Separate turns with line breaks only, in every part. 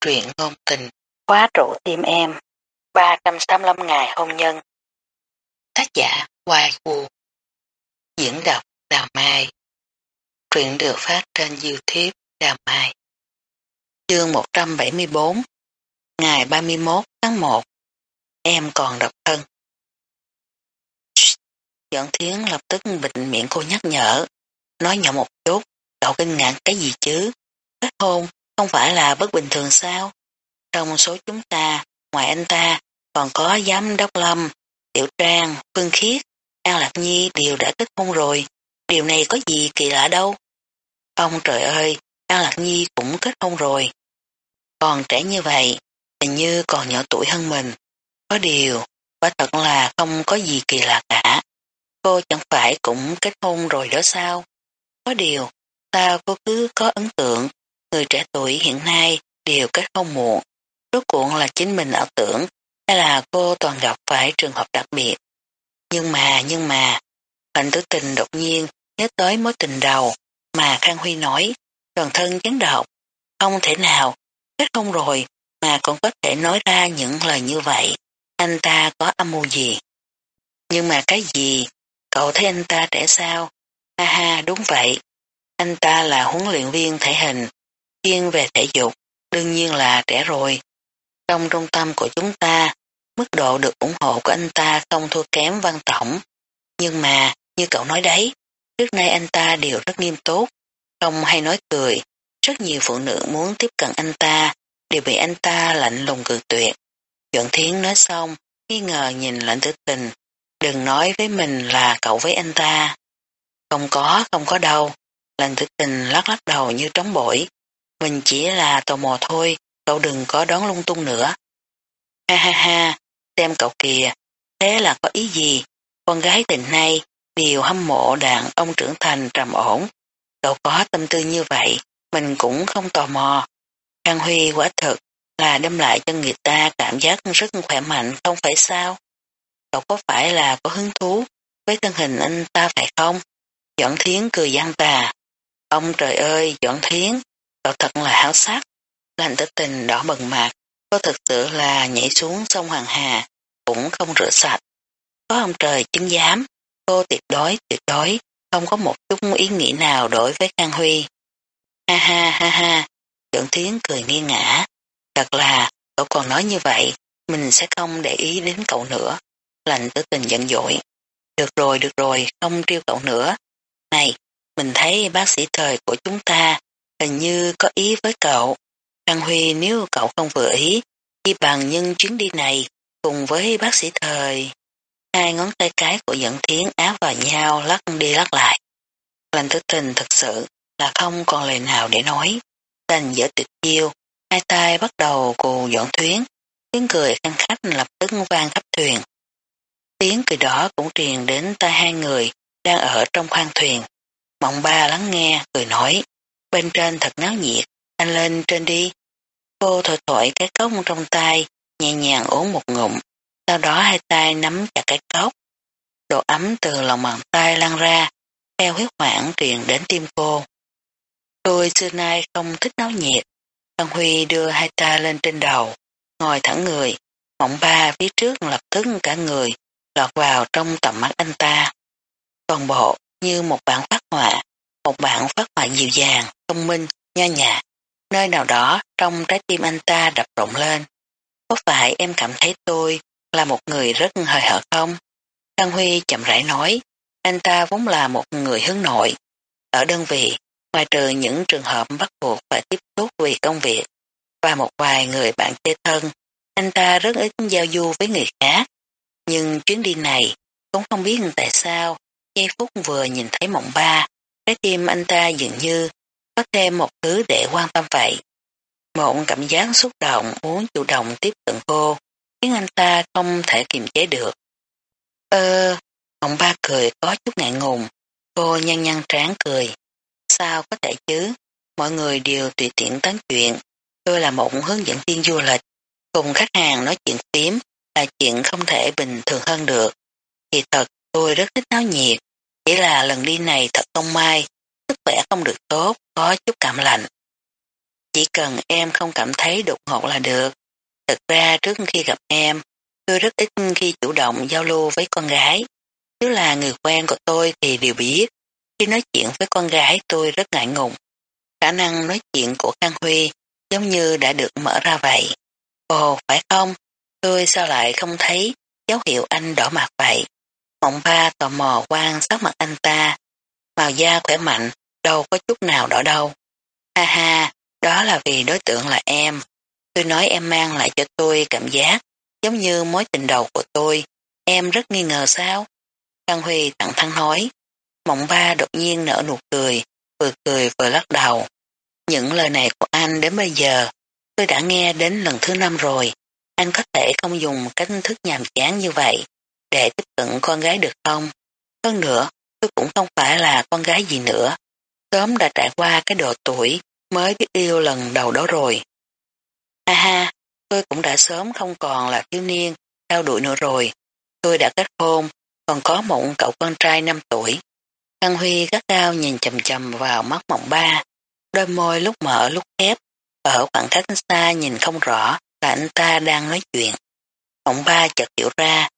truyện ngôn tình, khóa trụ tim em, 385 ngày hôn nhân. Tác giả Hoài Vũ Diễn đọc Đào Mai. Truyện được phát trên Youtube Đào Mai. Chương 174 Ngày 31 tháng 1 Em còn độc thân. Dẫn Thiến lập tức bịt miệng cô nhắc nhở Nói nhỏ một chút Cậu kinh ngạc cái gì chứ? Kết hôn? Không phải là bất bình thường sao? Trong số chúng ta, ngoài anh ta, còn có giám đốc lâm, tiểu trang, phương khiết, An Lạc Nhi đều đã kết hôn rồi. Điều này có gì kỳ lạ đâu. Ông trời ơi, An Lạc Nhi cũng kết hôn rồi. Còn trẻ như vậy, hình như còn nhỏ tuổi hơn mình. Có điều, quả thật là không có gì kỳ lạ cả. Cô chẳng phải cũng kết hôn rồi đó sao? Có điều, sao cô cứ có ấn tượng người trẻ tuổi hiện nay đều kết hôn muộn. Rốt cuộc là chính mình ảo tưởng hay là cô toàn gặp phải trường hợp đặc biệt. Nhưng mà, nhưng mà, hạnh tử tình đột nhiên nhớ tới mối tình đầu mà Khang Huy nói, toàn thân chấn động. Không thể nào, kết hôn rồi mà còn có thể nói ra những lời như vậy. Anh ta có âm mưu gì? Nhưng mà cái gì? Cậu thấy anh ta trẻ sao? Ha ha, đúng vậy. Anh ta là huấn luyện viên thể hình, chuyên về thể dục, đương nhiên là trẻ rồi. Trong trung tâm của chúng ta, mức độ được ủng hộ của anh ta không thua kém văn tổng. Nhưng mà, như cậu nói đấy, trước nay anh ta đều rất nghiêm túc, không hay nói cười. Rất nhiều phụ nữ muốn tiếp cận anh ta, đều bị anh ta lạnh lùng cự tuyệt. Dọn thiến nói xong, nghi ngờ nhìn lạnh tử tình. Đừng nói với mình là cậu với anh ta. Không có, không có đâu. Lạnh tử tình lắc lắc đầu như trống bổi. Mình chỉ là tò mò thôi, cậu đừng có đón lung tung nữa. Ha ha ha, xem cậu kìa, thế là có ý gì? Con gái tình nay đều hâm mộ đàn ông trưởng thành trầm ổn. Cậu có tâm tư như vậy, mình cũng không tò mò. Khang Huy quả thực là đem lại cho người ta cảm giác rất khỏe mạnh không phải sao? Cậu có phải là có hứng thú với thân hình anh ta phải không? Dọn thiến cười gian tà. Ông trời ơi, dọn thiến, Cậu thật là háo sắc. Lành tử tình đỏ bừng mặt. cô thực sự là nhảy xuống sông Hoàng Hà. Cũng không rửa sạch. Có ông trời chứng giám. Cô tuyệt đối, tuyệt đối. Không có một chút ý nghĩ nào đối với Khang Huy. Ha ha ha ha. Trưởng Thiến cười nghiêng ngã. Thật là, cậu còn nói như vậy. Mình sẽ không để ý đến cậu nữa. Lành tử tình giận dỗi, Được rồi, được rồi, không trêu cậu nữa. Này, mình thấy bác sĩ thời của chúng ta hình như có ý với cậu. Đăng Huy nếu cậu không vừa ý, đi bằng nhân chuyến đi này cùng với bác sĩ thời. Hai ngón tay cái của dẫn thiến áp vào nhau lắc đi lắc lại. Lành thức tình thật sự là không còn lời nào để nói. Đành dở tuyệt chiêu, hai tay bắt đầu cù dọn thuyến, tiếng cười khăn khách lập tức vang khắp thuyền. Tiếng cười đó cũng truyền đến tai hai người đang ở trong khoang thuyền. Mộng ba lắng nghe, cười nói. Bên trên thật náo nhiệt, anh lên trên đi. Cô thổi thổi cái cốc trong tay, nhẹ nhàng uống một ngụm, sau đó hai tay nắm chặt cái cốc. Độ ấm từ lòng bàn tay lan ra, theo huyết hoảng truyền đến tim cô. Tôi xưa nay không thích náo nhiệt. Tân Huy đưa hai tay lên trên đầu, ngồi thẳng người, mộng ba phía trước lập tức cả người, lọt vào trong tầm mắt anh ta. Toàn bộ như một bản phát họa, một bản phát họa dịu dàng, thông minh, nha nhã. Nơi nào đó trong trái tim anh ta đập rộng lên. Có phải em cảm thấy tôi là một người rất hời hợt không? Đăng Huy chậm rãi nói, anh ta vốn là một người hướng nội. Ở đơn vị, ngoài trừ những trường hợp bắt buộc phải tiếp xúc vì công việc và một vài người bạn chơi thân, anh ta rất ít giao du với người khác. Nhưng chuyến đi này, cũng không biết tại sao, giây phút vừa nhìn thấy mộng ba, Trái tim anh ta dường như có thêm một thứ để quan tâm vậy. Một cảm giác xúc động muốn chủ động tiếp cận cô, khiến anh ta không thể kiềm chế được. Ơ, ông ba cười có chút ngại ngùng, cô nhăn nhăn trán cười. Sao có thể chứ, mọi người đều tùy tiện tán chuyện. Tôi là một hướng dẫn viên du lịch, cùng khách hàng nói chuyện phím là chuyện không thể bình thường hơn được. Thì thật, tôi rất thích náo nhiệt, chỉ là lần đi này thật không may, khỏe không được tốt, có chút cảm lạnh. chỉ cần em không cảm thấy đột ngột là được. Thực ra trước khi gặp em, tôi rất ít khi chủ động giao lưu với con gái. Nếu là người quen của tôi thì đều biết, khi nói chuyện với con gái tôi rất ngại ngùng. Khả năng nói chuyện của Khang Huy giống như đã được mở ra vậy. Ồ, phải không? Tôi sao lại không thấy dấu hiệu anh đỏ mặt vậy? Mộng ba tò mò quan sát mặt anh ta. Màu da khỏe mạnh, đâu có chút nào đỏ đâu. Ha ha, đó là vì đối tượng là em. Tôi nói em mang lại cho tôi cảm giác giống như mối tình đầu của tôi. Em rất nghi ngờ sao? Phan Huy thẳng thắn nói. Mộng ba đột nhiên nở nụ cười, vừa cười vừa lắc đầu. Những lời này của anh đến bây giờ, tôi đã nghe đến lần thứ năm rồi. Anh có thể không dùng cách thức nhàm chán như vậy để tiếp cận con gái được không? Hơn nữa, tôi cũng không phải là con gái gì nữa. Sớm đã trải qua cái độ tuổi mới biết yêu lần đầu đó rồi. Ha ha, tôi cũng đã sớm không còn là thiếu niên, theo đuổi nữa rồi. Tôi đã kết hôn, còn có một cậu con trai 5 tuổi. Thăng Huy gắt cao nhìn chầm chầm vào mắt mộng ba, đôi môi lúc mở lúc khép, ở khoảng cách xa nhìn không rõ là anh ta đang nói chuyện. Mộng ba chợt hiểu ra,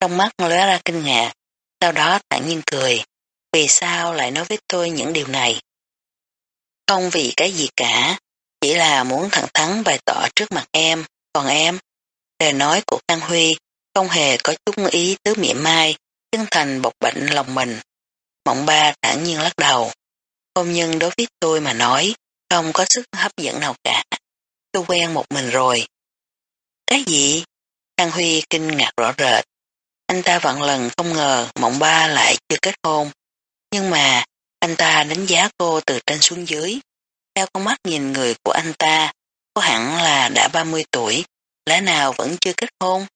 trong mắt lóe ra kinh ngạc, sau đó thản nhiên cười. Vì sao lại nói với tôi những điều này? Không vì cái gì cả, chỉ là muốn thẳng thắn bày tỏ trước mặt em, còn em, lời nói của Khang Huy không hề có chút ý tứ mỉa mai, chân thành bộc bệnh lòng mình. Mộng ba thản nhiên lắc đầu. Hôn nhân đối với tôi mà nói, không có sức hấp dẫn nào cả. Tôi quen một mình rồi. Cái gì? Khang Huy kinh ngạc rõ rệt. Anh ta vạn lần không ngờ mộng ba lại chưa kết hôn. Nhưng mà anh ta đánh giá cô từ trên xuống dưới. Theo con mắt nhìn người của anh ta, có hẳn là đã 30 tuổi, lẽ nào vẫn chưa kết hôn?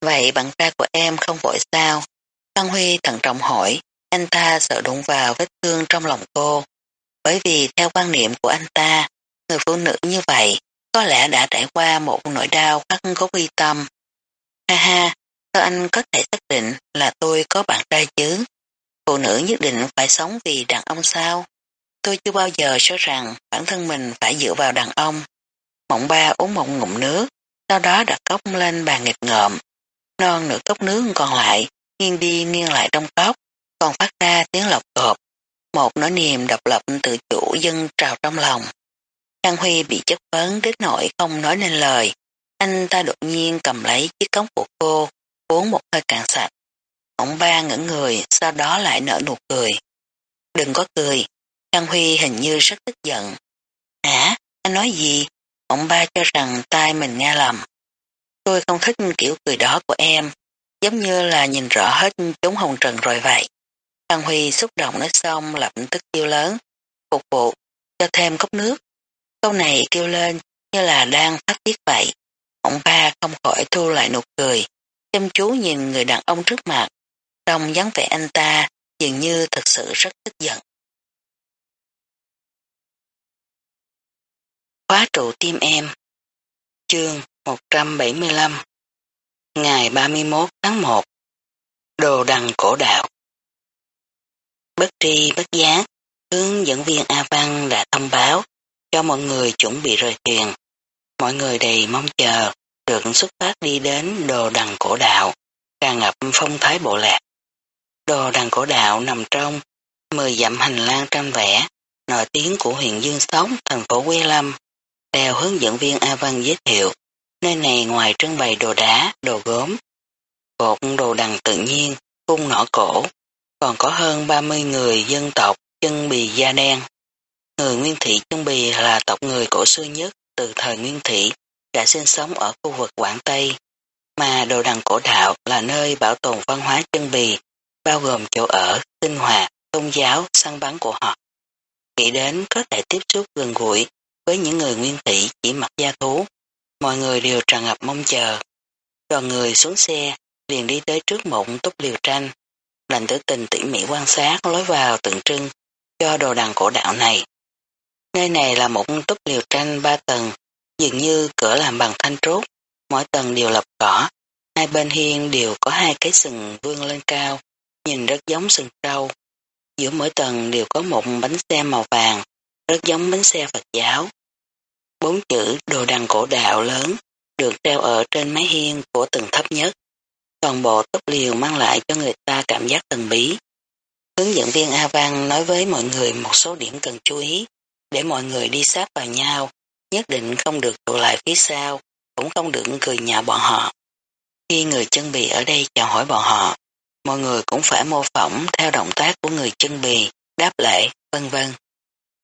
Vậy bạn trai của em không vội sao? Tăng Huy thận trọng hỏi, anh ta sợ đụng vào vết thương trong lòng cô. Bởi vì theo quan niệm của anh ta, người phụ nữ như vậy có lẽ đã trải qua một nỗi đau khắc gốc y tâm. Ha ha, sao anh có thể xác định là tôi có bạn trai chứ? Phụ nữ nhất định phải sống vì đàn ông sao? Tôi chưa bao giờ cho rằng bản thân mình phải dựa vào đàn ông. Mộng ba uống một ngụm nước, sau đó đặt cốc lên bàn nghịch ngợm. Non nửa cốc nước còn lại, nghiêng đi nghiêng lại trong cốc, còn phát ra tiếng lọc cộp. Một nỗi niềm độc lập tự chủ dân trào trong lòng. Trang Huy bị chất vấn đến nỗi không nói nên lời. Anh ta đột nhiên cầm lấy chiếc cống của cô, uống một hơi cạn sạch. Ông ba ngẩn người, sau đó lại nở nụ cười. Đừng có cười, Trang Huy hình như rất tức giận. Hả? Anh nói gì? Ông ba cho rằng tai mình nghe lầm. Tôi không thích kiểu cười đó của em, giống như là nhìn rõ hết chúng hồng trần rồi vậy. Trang Huy xúc động nói xong lập tức kêu lớn, phục vụ, cho thêm cốc nước. Câu này kêu lên như là đang phát tiết vậy. Ông ba không khỏi thu lại nụ cười, chăm chú nhìn người đàn ông trước mặt. Trong dáng vẻ anh ta dường như thật sự rất tức giận. Khóa trụ tim em Chương 175 Ngày 31 tháng 1 Đồ đằng cổ đạo Bất tri bất giác, hướng dẫn viên A Văn đã thông báo cho mọi người chuẩn bị rời thuyền. Mọi người đầy mong chờ được xuất phát đi đến đồ đằng cổ đạo, tràn ngập phong thái bộ lạc. Đồ đằng cổ đạo nằm trong 10 dặm hành lang tranh vẽ, nổi tiếng của huyện Dương Sống, thành phố Quê Lâm. Theo hướng dẫn viên A Văn giới thiệu, nơi này ngoài trưng bày đồ đá, đồ gốm, cột đồ đằng tự nhiên, cung nỏ cổ, còn có hơn 30 người dân tộc chân bì da đen. Người Nguyên Thị chân bì là tộc người cổ xưa nhất từ thời Nguyên Thị đã sinh sống ở khu vực Quảng Tây, mà đồ đằng cổ đạo là nơi bảo tồn văn hóa chân bì, bao gồm chỗ ở, sinh hoạt, tôn giáo, săn bắn của họ. Nghĩ đến có thể tiếp xúc gần gũi với những người nguyên thủy chỉ mặc da thú, mọi người đều tràn ngập mong chờ. Đoàn người xuống xe, liền đi tới trước một túp liều tranh. Lành tử tình tỉ mỉ quan sát lối vào tượng trưng cho đồ đằng cổ đạo này. Nơi này là một túp liều tranh ba tầng, dường như cửa làm bằng thanh trúc, mỗi tầng đều lập cỏ, hai bên hiên đều có hai cái sừng vươn lên cao, nhìn rất giống sừng trâu. Giữa mỗi tầng đều có một bánh xe màu vàng, rất giống bánh xe Phật giáo. Bốn chữ đồ đằng cổ đạo lớn được treo ở trên mái hiên của tầng thấp nhất. Toàn bộ tốc liều mang lại cho người ta cảm giác thần bí. Hướng dẫn viên A Văn nói với mọi người một số điểm cần chú ý để mọi người đi sát vào nhau, nhất định không được tụ lại phía sau, cũng không được cười nhạo bọn họ. Khi người chân bị ở đây chào hỏi bọn họ, mọi người cũng phải mô phỏng theo động tác của người chân bì, đáp lễ, vân vân.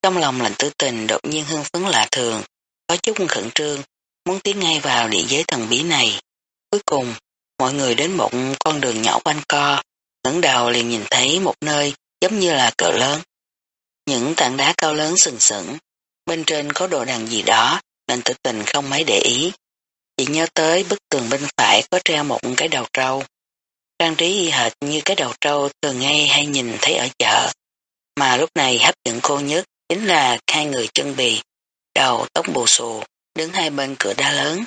Trong lòng lệnh tử tình đột nhiên hưng phấn lạ thường, có chút khẩn trương, muốn tiến ngay vào địa giới thần bí này. Cuối cùng, mọi người đến một con đường nhỏ quanh co, ngẩng đầu liền nhìn thấy một nơi giống như là cờ lớn. Những tảng đá cao lớn sừng sững, bên trên có đồ đằng gì đó, nên tử tình không mấy để ý. Chỉ nhớ tới bức tường bên phải có treo một cái đầu trâu. Trang trí y hệt như cái đầu trâu thường ngay hay nhìn thấy ở chợ. Mà lúc này hấp dẫn cô nhất chính là hai người chân bì, đầu tóc bù xù, đứng hai bên cửa đá lớn.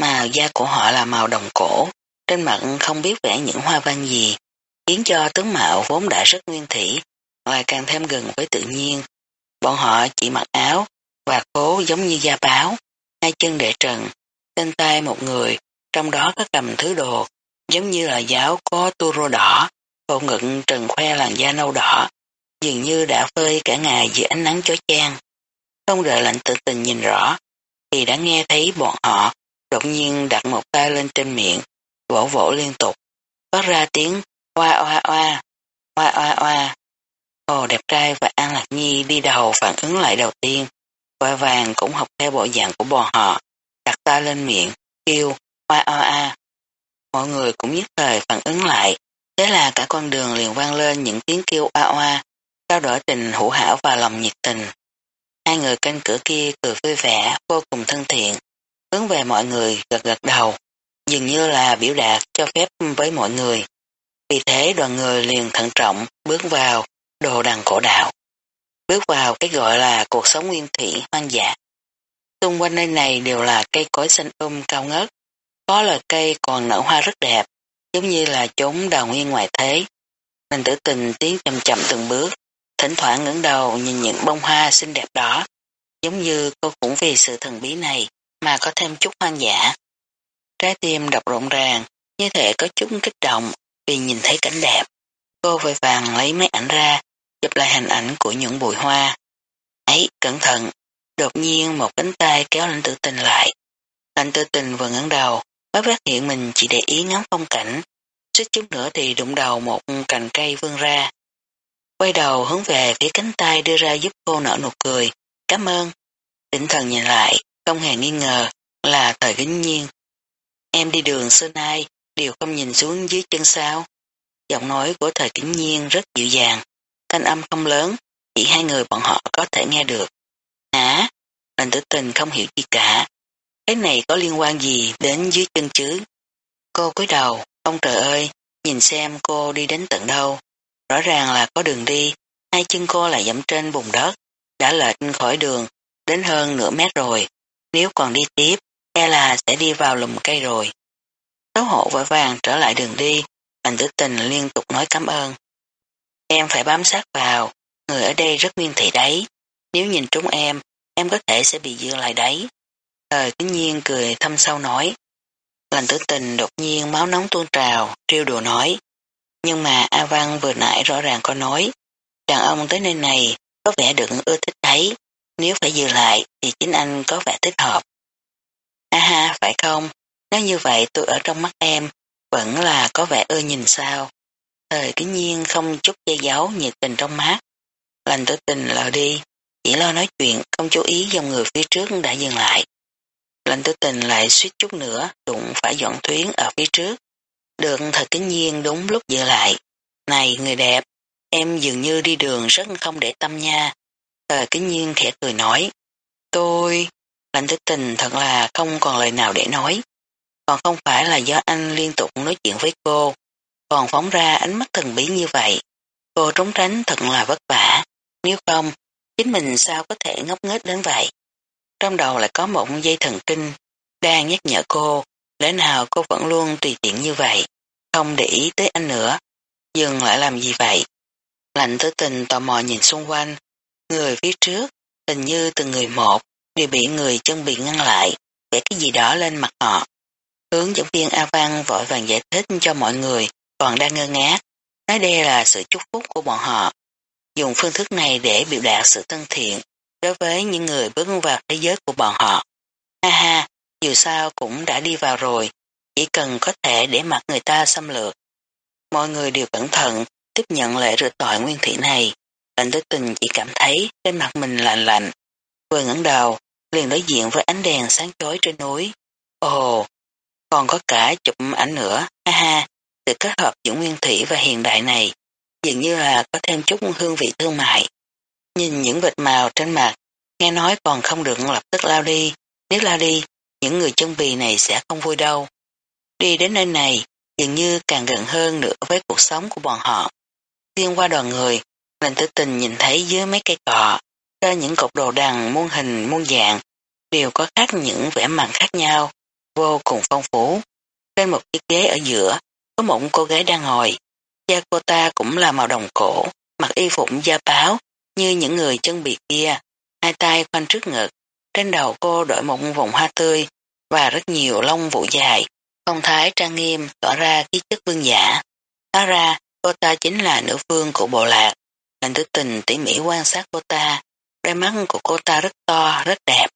Màu da của họ là màu đồng cổ, trên mặt không biết vẽ những hoa văn gì, khiến cho tướng mạo vốn đã rất nguyên thủy, lại càng thêm gần với tự nhiên. Bọn họ chỉ mặc áo và cố giống như da báo, hai chân để trần, trên tay một người, trong đó có cầm thứ đồ, giống như là giáo có tu rô đỏ, bộ ngực trần khoe làn da nâu đỏ, dường như đã phơi cả ngày dưới ánh nắng chói chang. Không đợi lạnh tự tình nhìn rõ, thì đã nghe thấy bọn họ đột nhiên đặt một tay lên trên miệng, vỗ vỗ liên tục, phát ra tiếng oa oa oa, oa oa oa. Hồ đẹp trai và An Lạc Nhi đi đầu phản ứng lại đầu tiên, vội vàng cũng học theo bộ dạng của bọn họ, đặt tay lên miệng, kêu oa oa oa. Mọi người cũng nhất thời phản ứng lại, thế là cả con đường liền vang lên những tiếng kêu oa oa, trao đổi tình hữu hảo và lòng nhiệt tình. Hai người canh cửa kia cười vui vẻ, vô cùng thân thiện, hướng về mọi người gật gật đầu, dường như là biểu đạt cho phép với mọi người. Vì thế đoàn người liền thận trọng bước vào đồ đằng cổ đạo. Bước vào cái gọi là cuộc sống nguyên thủy hoang dã. Xung quanh nơi này đều là cây cối xanh um cao ngất. Có là cây còn nở hoa rất đẹp, giống như là chốn đào nguyên ngoài thế. Mình tử tình tiến chậm chậm từng bước, thỉnh thoảng ngẩng đầu nhìn những bông hoa xinh đẹp đó. Giống như cô cũng vì sự thần bí này mà có thêm chút hoang dã. Trái tim đập rộn ràng, như thể có chút kích động vì nhìn thấy cảnh đẹp. Cô vội vàng lấy máy ảnh ra, chụp lại hình ảnh của những bụi hoa. Ấy, cẩn thận, đột nhiên một cánh tay kéo lãnh tự tình lại. Lãnh tự tình vừa ngẩng đầu, mới phát hiện mình chỉ để ý ngắm phong cảnh, suýt chút nữa thì đụng đầu một cành cây vươn ra. Quay đầu hướng về phía cánh tay đưa ra giúp cô nở nụ cười, cảm ơn. Tỉnh thần nhìn lại, không hề nghi ngờ là thời kính nhiên. Em đi đường xưa nay, đều không nhìn xuống dưới chân sao. Giọng nói của thời kính nhiên rất dịu dàng, thanh âm không lớn, chỉ hai người bọn họ có thể nghe được. Hả? Lành tử tình không hiểu gì cả. Cái này có liên quan gì đến dưới chân chứ? Cô cúi đầu, ông trời ơi, nhìn xem cô đi đến tận đâu. Rõ ràng là có đường đi, hai chân cô lại dẫm trên bùn đất, đã lệch khỏi đường, đến hơn nửa mét rồi. Nếu còn đi tiếp, e là sẽ đi vào lùm cây rồi. Xấu hộ vội vàng trở lại đường đi, Bành tử tình liên tục nói cảm ơn. Em phải bám sát vào, người ở đây rất nguyên thị đấy. Nếu nhìn trúng em, em có thể sẽ bị dưa lại đấy. Thời kính nhiên cười thâm sâu nói. Lành tử tình đột nhiên máu nóng tuôn trào, triêu đùa nói. Nhưng mà A Văn vừa nãy rõ ràng có nói, đàn ông tới nơi này có vẻ được ưa thích thấy nếu phải dừng lại thì chính anh có vẻ thích hợp. a ha, phải không? Nếu như vậy tôi ở trong mắt em vẫn là có vẻ ưa nhìn sao. Thời kính nhiên không chút che giấu nhiệt tình trong mắt. Lành tử tình lờ đi, chỉ lo nói chuyện, không chú ý dòng người phía trước đã dừng lại. Lành tử tình lại suýt chút nữa, đụng phải dọn tuyến ở phía trước. Được Thật kính nhiên đúng lúc dừng lại. Này người đẹp, em dường như đi đường rất không để tâm nha. Thời kính nhiên khẽ cười nói. Tôi... Lành tử tình thật là không còn lời nào để nói. Còn không phải là do anh liên tục nói chuyện với cô, còn phóng ra ánh mắt thần bí như vậy. Cô trốn tránh thật là vất vả, nếu không, chính mình sao có thể ngốc nghếch đến vậy. Trong đầu lại có một dây thần kinh, đang nhắc nhở cô, lẽ nào cô vẫn luôn tùy tiện như vậy, không để ý tới anh nữa. Dừng lại làm gì vậy? Lạnh tới tình tò mò nhìn xung quanh, người phía trước, hình như từng người một, đều bị người chân bị ngăn lại, vẽ cái gì đó lên mặt họ. Hướng dẫn viên A Văn vội vàng giải thích cho mọi người còn đang ngơ ngác, nói đây là sự chúc phúc của bọn họ. Dùng phương thức này để biểu đạt sự thân thiện đối với những người bước vào thế giới của bọn họ. Ha ha, dù sao cũng đã đi vào rồi, chỉ cần có thể để mặt người ta xâm lược. Mọi người đều cẩn thận tiếp nhận lễ rửa tội nguyên thủy này. Lệnh tới tình chỉ cảm thấy trên mặt mình lạnh lạnh. Vừa ngẩng đầu, liền đối diện với ánh đèn sáng chói trên núi. Ồ, còn có cả chụp ảnh nữa, ha ha, sự kết hợp giữa nguyên thủy và hiện đại này, dường như là có thêm chút hương vị thương mại. Nhìn những vệt màu trên mặt, nghe nói còn không được lập tức lao đi, nếu lao đi, những người chân bì này sẽ không vui đâu. Đi đến nơi này, dường như càng gần hơn nữa với cuộc sống của bọn họ. Xuyên qua đoàn người, lệnh tử tình nhìn thấy dưới mấy cây cọ, cho những cột đồ đằng muôn hình muôn dạng, đều có khác những vẻ mặt khác nhau, vô cùng phong phú. Trên một chiếc ghế ở giữa, có một cô gái đang ngồi. Da cô ta cũng là màu đồng cổ, mặc y phục da báo, như những người chân bị kia, hai tay khoanh trước ngực. Trên đầu cô đội một vòng hoa tươi và rất nhiều lông vũ dài. Phong thái trang nghiêm tỏ ra khí chất vương giả. Hóa ra, cô ta chính là nữ vương của bộ lạc. Lệnh tử tình tỉ mỉ quan sát cô ta. Đôi mắt của cô ta rất to, rất đẹp.